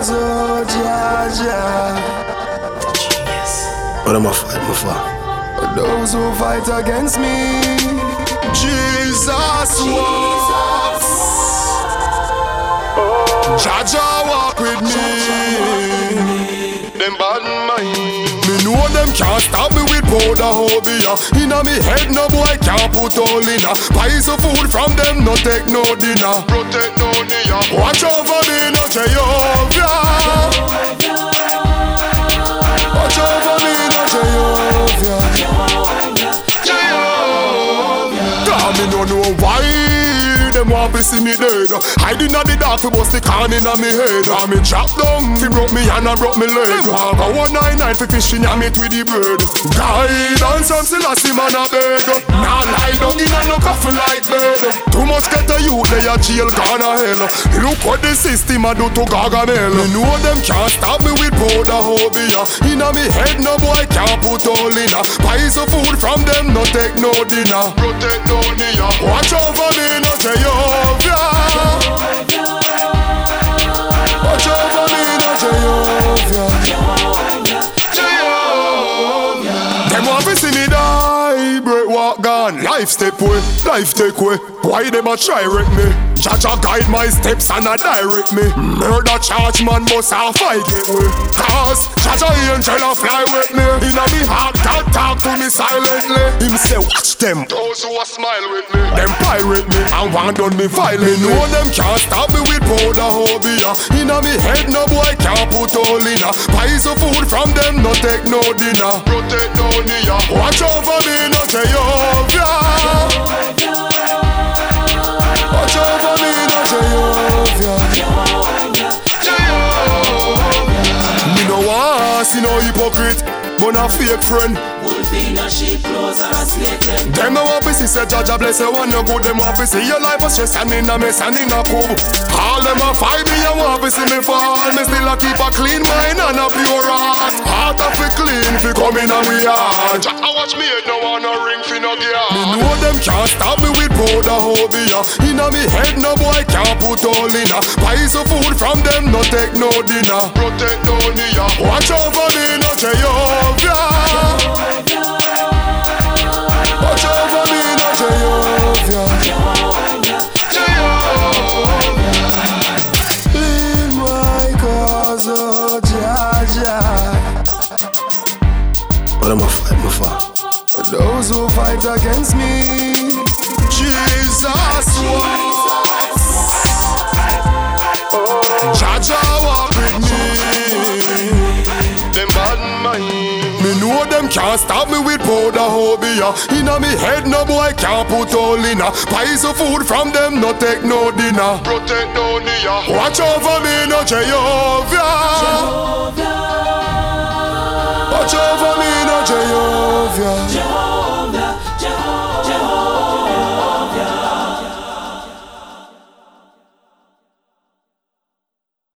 cause, Jah, Jah. What am I fighting for? Those who fight against me, Jesus walks. Jah, Jah walk with me. Them bad mind. Me know them can't stop me with powder hobia. Inna me head, no boy can't put all in a. Buy some food from them, no take no dinner. Protect no near. Watch over me, no No know why them want to see me dead. Hide inna the dark fi bust the can inna me head. And me drop down fi broke me hand and broke me leg. Them want go one nine nine fi fishing and meat with the bread. Guidance from Selassie man a beg. Now lie down inna no coffin like bed. Too much get a youth they a jail gone a hell. Look what the system a do to Gargamel. Me know them can't stop me with powder hobia. Inna me head no boy can't put all inna. Buy some food from them no take no dinner. Protect no near. Gone. Life step way, life take way. Why them a try wreck me? Jaja guide my steps and a direct me. Murder charge man must have I get way. Cause Jaja angel a fly with me. Inna me heart God talk to me silently. Him say watch them. Those who a smile with me. Them pirate me and want done me violent. Me know them can't stop me with powder hobia. Inna me head no boy can't put all in a. Buy some food from them no take no dinner. Protect no near. Watch over me no Jehovah. Watch over me no Jehovah. Me no want see no hypocrite, but a fake friend. Wolf in a sheep clothes or a snake. Them no want to see say Jaja bless you one no good. Them want to see your life a stress and in a mess and in a cube. All them a fight me and want to see me fall. Me still a keep a clean mind and a pure heart. Heart a fi clean fi come in a we heart. Jaja watch me head no want no ring fi no gear. Me know them can't stop me with powder hobia. Inna me head no boy can't put all in a. Buy some food from them no take no dinner. Protect no near. Watch over me no Jehovah. What am I fighting for? Those who fight against me, Jesus walks. Jaja walk with me. Them bad mind. Me know them can't stop me with powder hobia. Inna me head no boy can't put all in a. Buy some food from them no take no dinner. Protect no near. Watch over me no Jehovah. Jehovah.